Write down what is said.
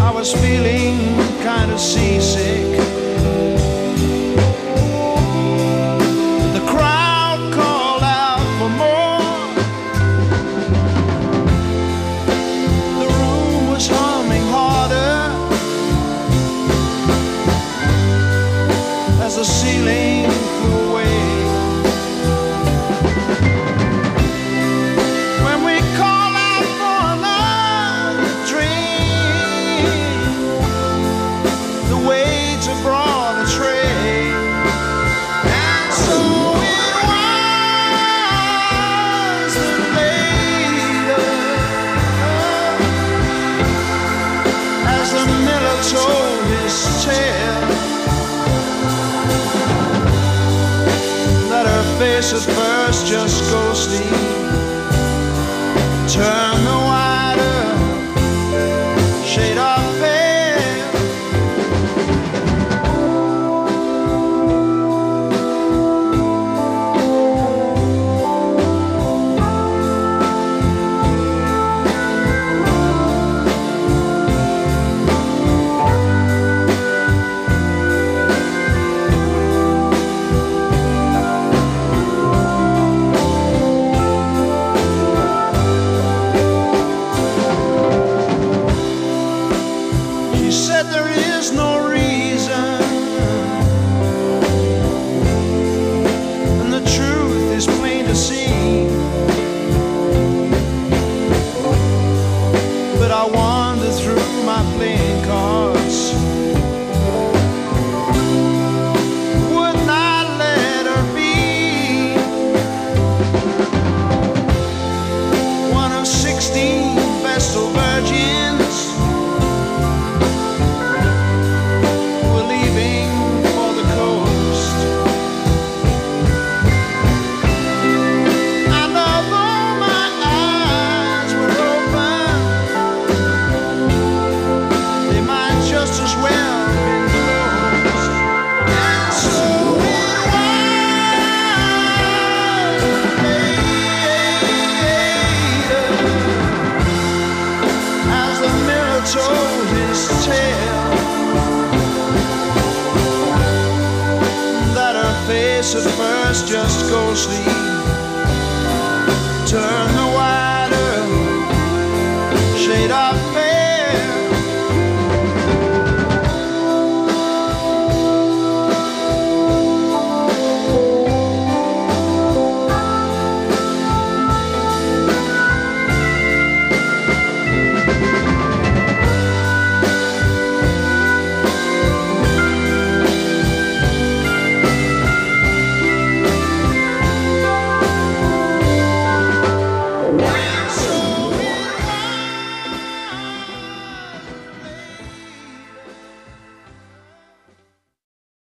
I was feeling kind of seasick. At first just go sleep. Turn I want. face at first, just go sleep. Turn the